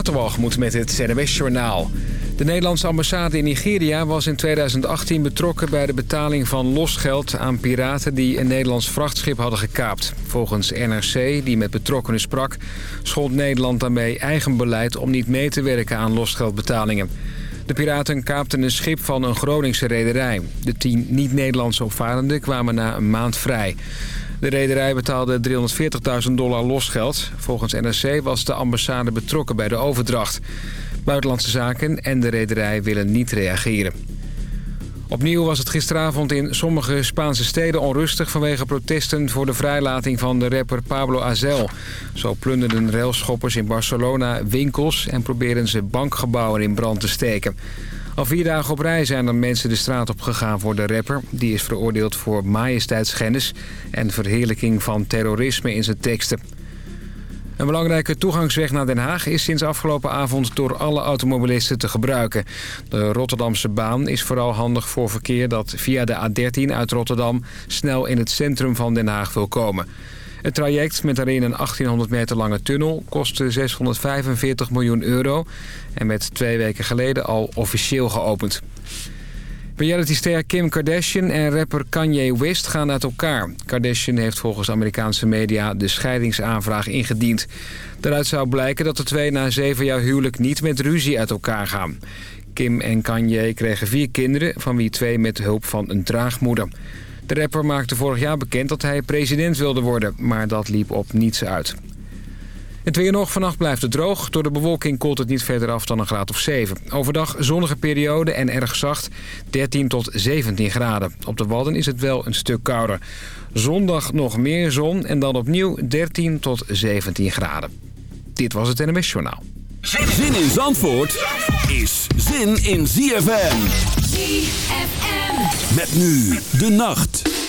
Waterwalgemoed met het NWS Journaal. De Nederlandse ambassade in Nigeria was in 2018 betrokken bij de betaling van losgeld aan piraten die een Nederlands vrachtschip hadden gekaapt. Volgens NRC, die met betrokkenen sprak, schold Nederland daarmee eigen beleid om niet mee te werken aan losgeldbetalingen. De piraten kaapten een schip van een Groningse rederij. De tien niet-Nederlandse opvarenden kwamen na een maand vrij. De rederij betaalde 340.000 dollar losgeld. Volgens NRC was de ambassade betrokken bij de overdracht. Buitenlandse Zaken en de rederij willen niet reageren. Opnieuw was het gisteravond in sommige Spaanse steden onrustig... vanwege protesten voor de vrijlating van de rapper Pablo Azel. Zo plunderden railschoppers in Barcelona winkels... en probeerden ze bankgebouwen in brand te steken. Al vier dagen op rij zijn er mensen de straat op gegaan voor de rapper. Die is veroordeeld voor majesteitsschennis en verheerlijking van terrorisme in zijn teksten. Een belangrijke toegangsweg naar Den Haag is sinds afgelopen avond door alle automobilisten te gebruiken. De Rotterdamse baan is vooral handig voor verkeer dat via de A13 uit Rotterdam snel in het centrum van Den Haag wil komen. Het traject met daarin een 1800 meter lange tunnel kostte 645 miljoen euro... en werd twee weken geleden al officieel geopend. Realityster Kim Kardashian en rapper Kanye West gaan uit elkaar. Kardashian heeft volgens Amerikaanse media de scheidingsaanvraag ingediend. Daaruit zou blijken dat de twee na zeven jaar huwelijk niet met ruzie uit elkaar gaan. Kim en Kanye kregen vier kinderen, van wie twee met hulp van een draagmoeder. De rapper maakte vorig jaar bekend dat hij president wilde worden, maar dat liep op niets uit. Het weer nog. Vannacht blijft het droog. Door de bewolking koelt het niet verder af dan een graad of 7. Overdag zonnige periode en erg zacht. 13 tot 17 graden. Op de Wadden is het wel een stuk kouder. Zondag nog meer zon en dan opnieuw 13 tot 17 graden. Dit was het NMS Journaal. Zin in Zandvoort is zin in ZFM. ZFM. Met nu de nacht.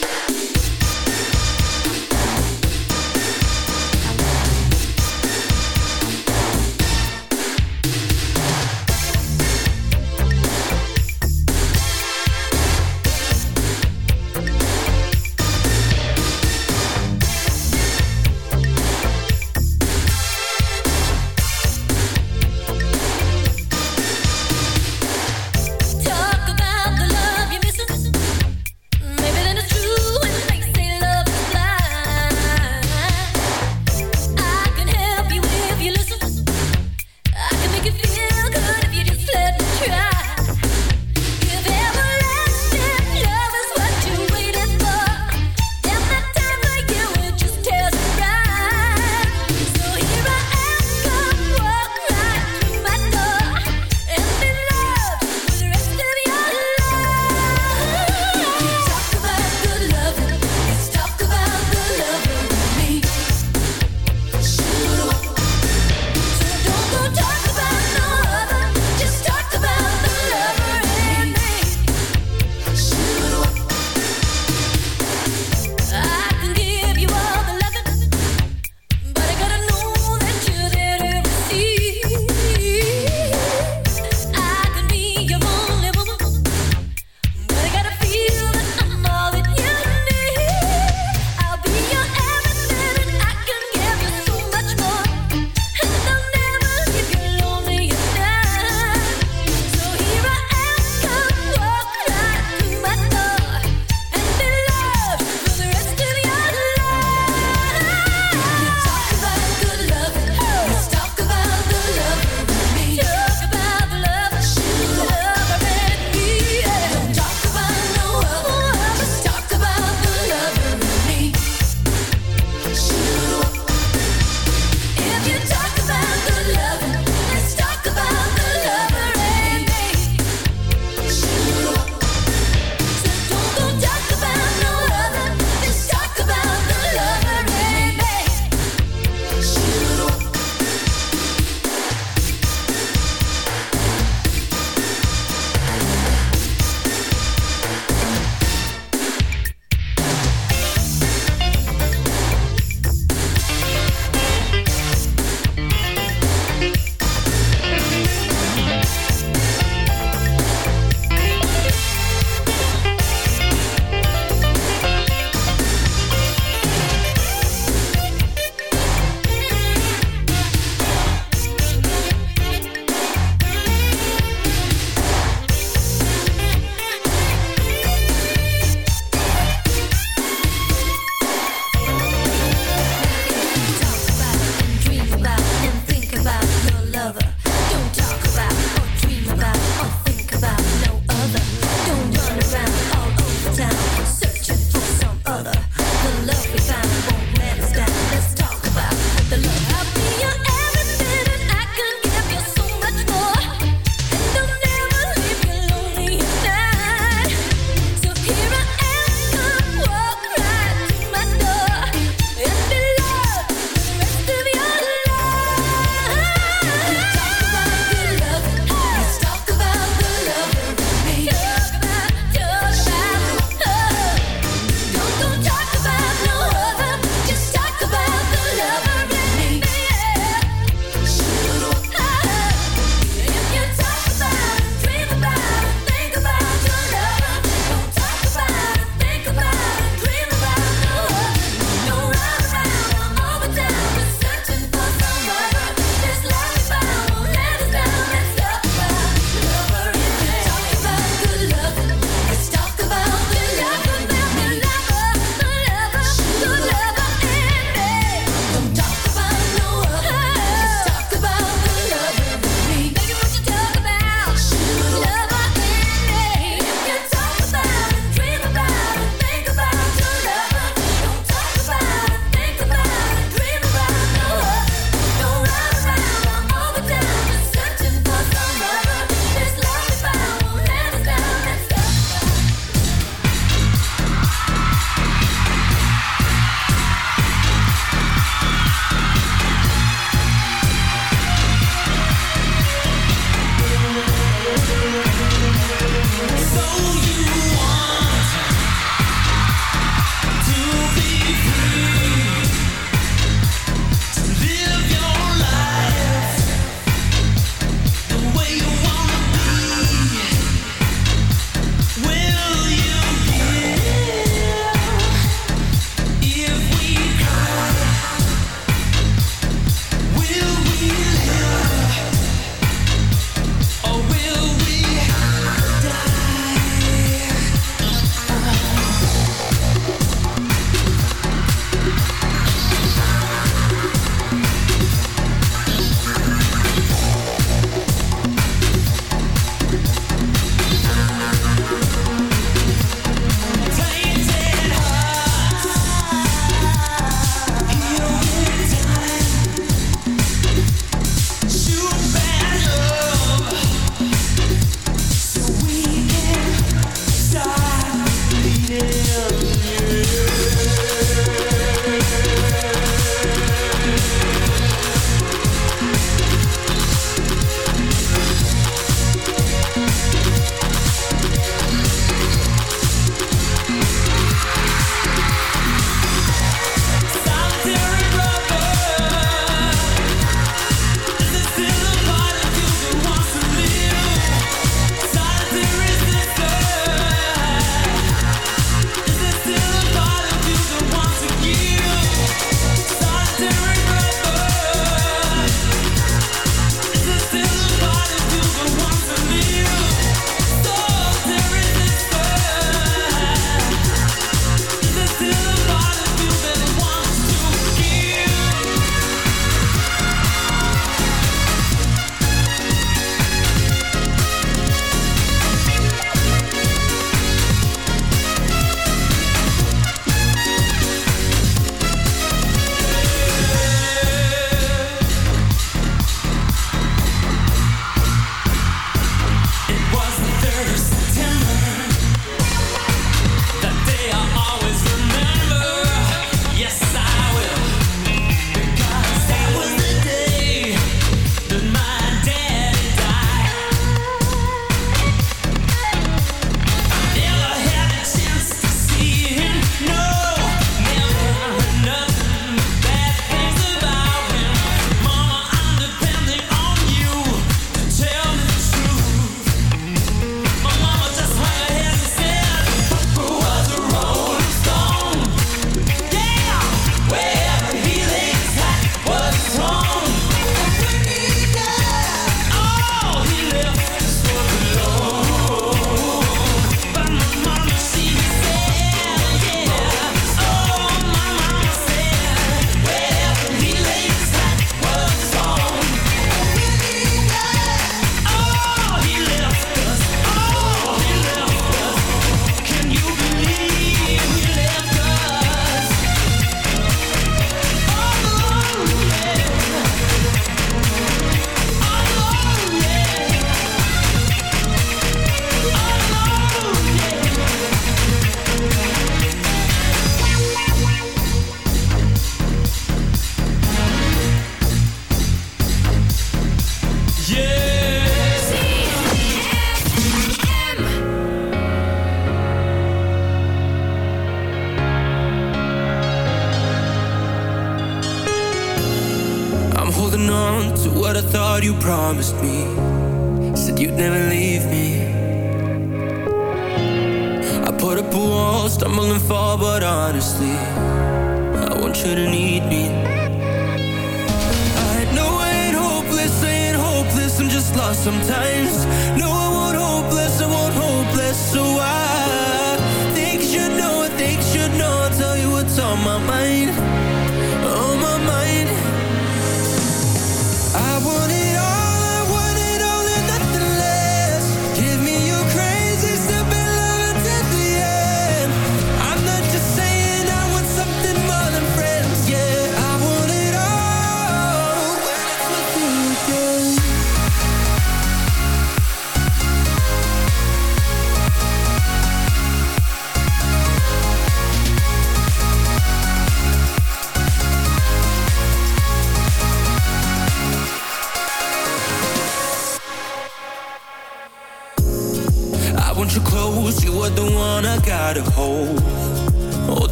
sometimes. No.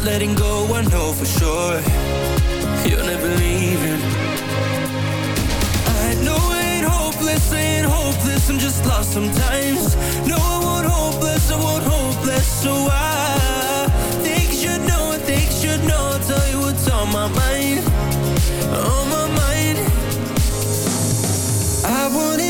not letting go, I know for sure. You're never leaving. I know I ain't hopeless, I ain't hopeless I'm just lost sometimes. No, I won't hopeless, I won't hopeless So I think you should know, I think you should know. I'll tell you what's on my mind On my mind. I want it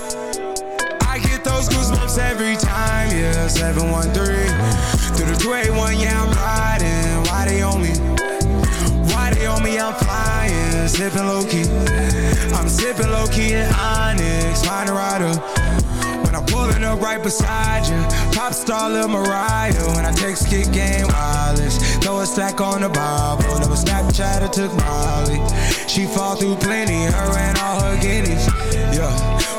I every time, yeah. 713 Through the 281, yeah, I'm riding. Why they on me? Why they on me? I'm flying, sipping low key. I'm sipping low key in Onyx, find a rider. When I'm pulling up right beside you, pop star Lil Mariah. When I text kick game wireless, throw a stack on the Bible. Never Snapchat or took Molly. She fall through plenty, her and all her guineas. Yeah,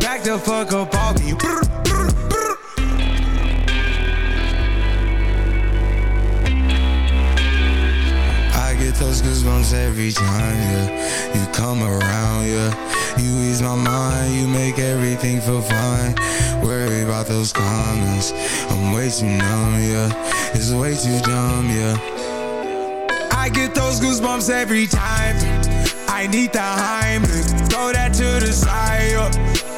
Back the fuck up off me. I get those goosebumps every time, yeah. You come around, yeah. You ease my mind, you make everything feel fine. Worry about those comments. I'm way too numb, yeah. It's way too dumb, yeah. I get those goosebumps every time. I need the Heimlich, throw that to the side.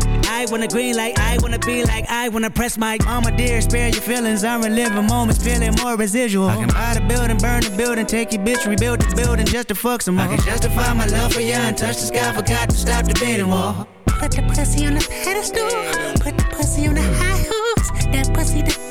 I wanna green like I wanna be like I wanna press my mama dear spare your feelings I'm reliving moments feeling more residual I can buy the building burn the building take your bitch rebuild the building just to fuck some more I can justify my love for you and touch the sky forgot to stop the bidding war Put the pussy on the pedestal. Put the pussy on the high horse. That pussy to die for. That